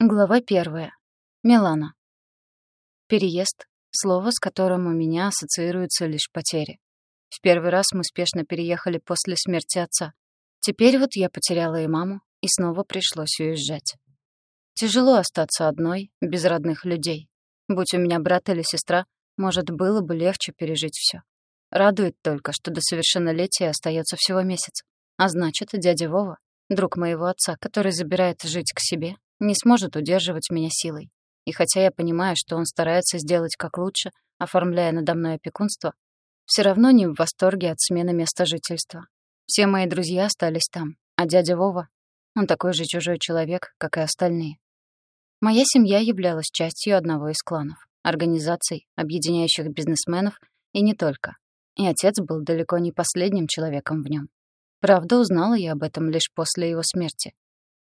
Глава первая. Милана. Переезд — слово, с которым у меня ассоциируются лишь потери. В первый раз мы спешно переехали после смерти отца. Теперь вот я потеряла и маму, и снова пришлось уезжать. Тяжело остаться одной, без родных людей. Будь у меня брат или сестра, может, было бы легче пережить все. Радует только, что до совершеннолетия остается всего месяц. А значит, дядя Вова, друг моего отца, который забирает жить к себе, не сможет удерживать меня силой. И хотя я понимаю, что он старается сделать как лучше, оформляя надо мной опекунство, все равно не в восторге от смены места жительства. Все мои друзья остались там, а дядя Вова, он такой же чужой человек, как и остальные. Моя семья являлась частью одного из кланов, организаций, объединяющих бизнесменов, и не только. И отец был далеко не последним человеком в нем. Правда, узнала я об этом лишь после его смерти,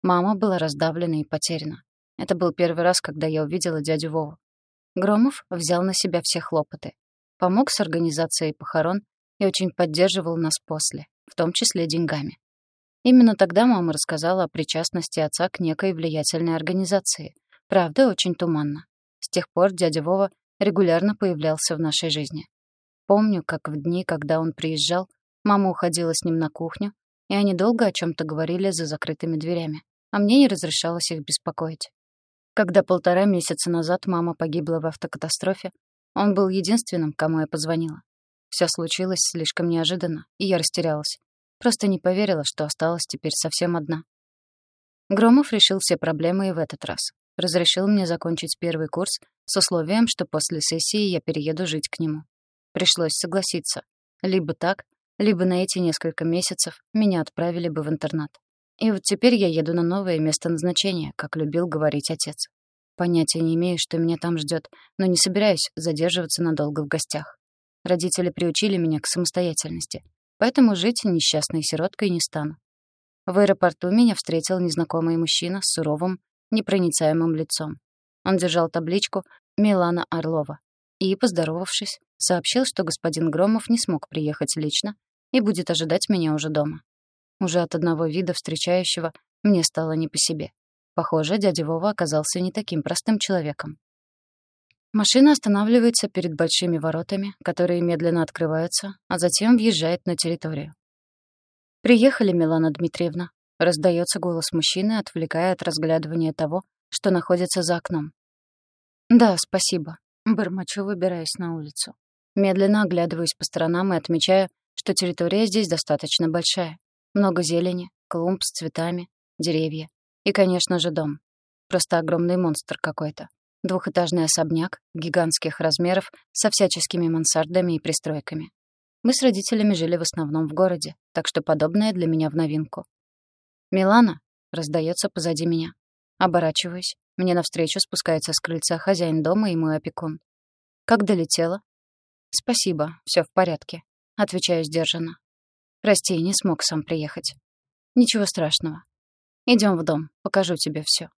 Мама была раздавлена и потеряна. Это был первый раз, когда я увидела дядю Вову. Громов взял на себя все хлопоты. Помог с организацией похорон и очень поддерживал нас после, в том числе деньгами. Именно тогда мама рассказала о причастности отца к некой влиятельной организации. Правда, очень туманно. С тех пор дядя Вова регулярно появлялся в нашей жизни. Помню, как в дни, когда он приезжал, мама уходила с ним на кухню, и они долго о чем то говорили за закрытыми дверями а мне не разрешалось их беспокоить. Когда полтора месяца назад мама погибла в автокатастрофе, он был единственным, кому я позвонила. Все случилось слишком неожиданно, и я растерялась. Просто не поверила, что осталась теперь совсем одна. Громов решил все проблемы и в этот раз. Разрешил мне закончить первый курс с условием, что после сессии я перееду жить к нему. Пришлось согласиться. Либо так, либо на эти несколько месяцев меня отправили бы в интернат. И вот теперь я еду на новое место назначения, как любил говорить отец. Понятия не имею, что меня там ждет, но не собираюсь задерживаться надолго в гостях. Родители приучили меня к самостоятельности, поэтому жить несчастной сироткой не стану. В аэропорту меня встретил незнакомый мужчина с суровым, непроницаемым лицом. Он держал табличку «Милана Орлова» и, поздоровавшись, сообщил, что господин Громов не смог приехать лично и будет ожидать меня уже дома. Уже от одного вида встречающего мне стало не по себе. Похоже, дядя Вова оказался не таким простым человеком. Машина останавливается перед большими воротами, которые медленно открываются, а затем въезжает на территорию. «Приехали, Милана Дмитриевна», — раздается голос мужчины, отвлекая от разглядывания того, что находится за окном. «Да, спасибо», — бормочу, выбираясь на улицу. Медленно оглядываюсь по сторонам и отмечаю, что территория здесь достаточно большая. Много зелени, клумб с цветами, деревья. И, конечно же, дом. Просто огромный монстр какой-то. Двухэтажный особняк, гигантских размеров, со всяческими мансардами и пристройками. Мы с родителями жили в основном в городе, так что подобное для меня в новинку. «Милана?» — раздается позади меня. Оборачиваюсь. Мне навстречу спускается с крыльца хозяин дома и мой опекун. «Как долетела?» «Спасибо, все в порядке», — отвечаю сдержанно. Прости, не смог сам приехать. Ничего страшного. Идем в дом, покажу тебе все.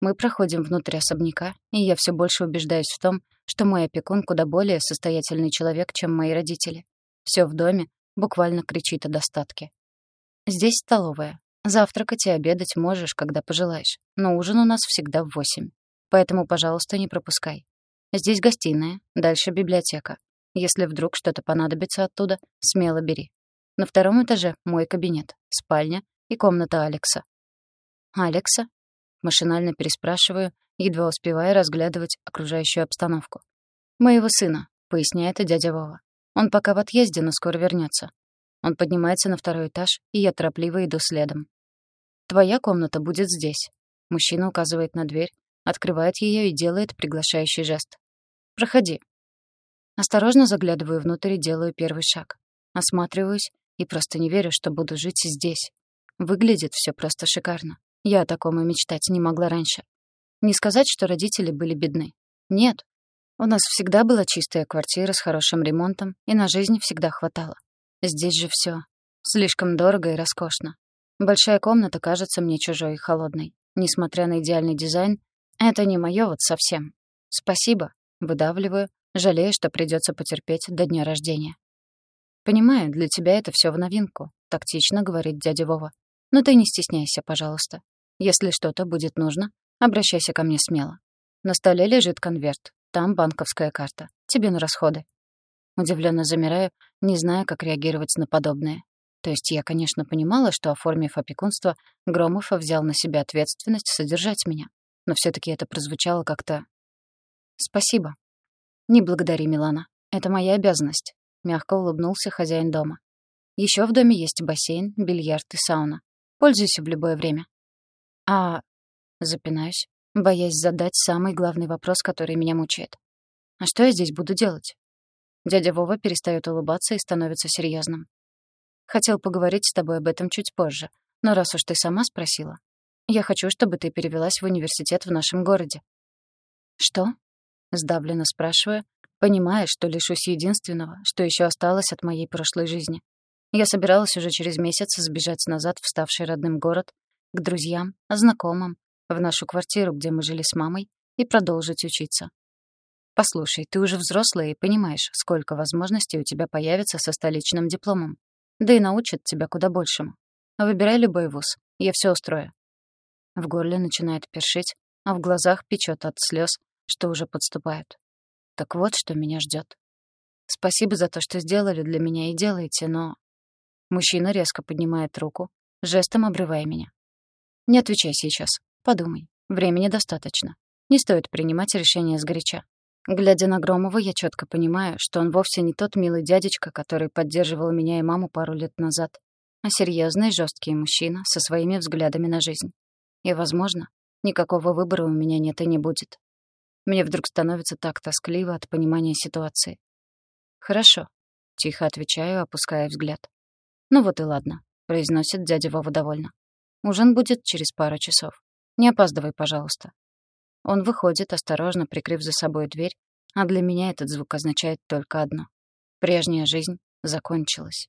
Мы проходим внутрь особняка, и я все больше убеждаюсь в том, что мой опекун куда более состоятельный человек, чем мои родители. Все в доме буквально кричит о достатке. Здесь столовая. Завтракать и обедать можешь, когда пожелаешь, но ужин у нас всегда в восемь. Поэтому, пожалуйста, не пропускай. Здесь гостиная, дальше библиотека. Если вдруг что-то понадобится оттуда, смело бери. На втором этаже мой кабинет, спальня и комната Алекса. «Алекса?» — машинально переспрашиваю, едва успевая разглядывать окружающую обстановку. «Моего сына», — поясняет дядя Вова. «Он пока в отъезде, но скоро вернется. Он поднимается на второй этаж, и я торопливо иду следом. «Твоя комната будет здесь». Мужчина указывает на дверь, открывает ее и делает приглашающий жест. «Проходи». Осторожно заглядываю внутрь и делаю первый шаг. Осматриваюсь и просто не верю, что буду жить здесь. Выглядит все просто шикарно. Я о таком и мечтать не могла раньше. Не сказать, что родители были бедны. Нет. У нас всегда была чистая квартира с хорошим ремонтом, и на жизнь всегда хватало. Здесь же все слишком дорого и роскошно. Большая комната кажется мне чужой и холодной. Несмотря на идеальный дизайн, это не мое вот совсем. Спасибо, выдавливаю, жалея, что придется потерпеть до дня рождения. «Понимаю, для тебя это все в новинку», — тактично говорит дядя Вова. «Но ты не стесняйся, пожалуйста. Если что-то будет нужно, Обращайся ко мне смело. На столе лежит конверт. Там банковская карта. Тебе на расходы. Удивленно замираю, не зная, как реагировать на подобное. То есть я, конечно, понимала, что, оформив опекунство, Громов взял на себя ответственность содержать меня. Но все таки это прозвучало как-то... «Спасибо». «Не благодари, Милана. Это моя обязанность», — мягко улыбнулся хозяин дома. Еще в доме есть бассейн, бильярд и сауна. Пользуйся в любое время». «А...» — запинаюсь, боясь задать самый главный вопрос, который меня мучает. «А что я здесь буду делать?» Дядя Вова перестает улыбаться и становится серьезным. Хотел поговорить с тобой об этом чуть позже, но раз уж ты сама спросила, я хочу, чтобы ты перевелась в университет в нашем городе. Что? Сдавленно спрашиваю, понимая, что лишусь единственного, что еще осталось от моей прошлой жизни. Я собиралась уже через месяц сбежать назад в ставший родным город, к друзьям, знакомым, в нашу квартиру, где мы жили с мамой, и продолжить учиться. Послушай, ты уже взрослая и понимаешь, сколько возможностей у тебя появится со столичным дипломом. Да и научат тебя куда большему. Выбирай любой вуз, я все устрою. В горле начинает першить, а в глазах печет от слез, что уже подступают. Так вот, что меня ждет. Спасибо за то, что сделали для меня и делаете, но... Мужчина резко поднимает руку, жестом обрывая меня. Не отвечай сейчас. Подумай. Времени достаточно. Не стоит принимать решения сгоряча. Глядя на Громова, я четко понимаю, что он вовсе не тот милый дядечка, который поддерживал меня и маму пару лет назад, а серьезный, жесткий мужчина со своими взглядами на жизнь. И, возможно, никакого выбора у меня нет и не будет. Мне вдруг становится так тоскливо от понимания ситуации. «Хорошо», — тихо отвечаю, опуская взгляд. «Ну вот и ладно», — произносит дядя Вова довольно. «Ужин будет через пару часов. Не опаздывай, пожалуйста». Он выходит, осторожно прикрыв за собой дверь, а для меня этот звук означает только одно. Прежняя жизнь закончилась.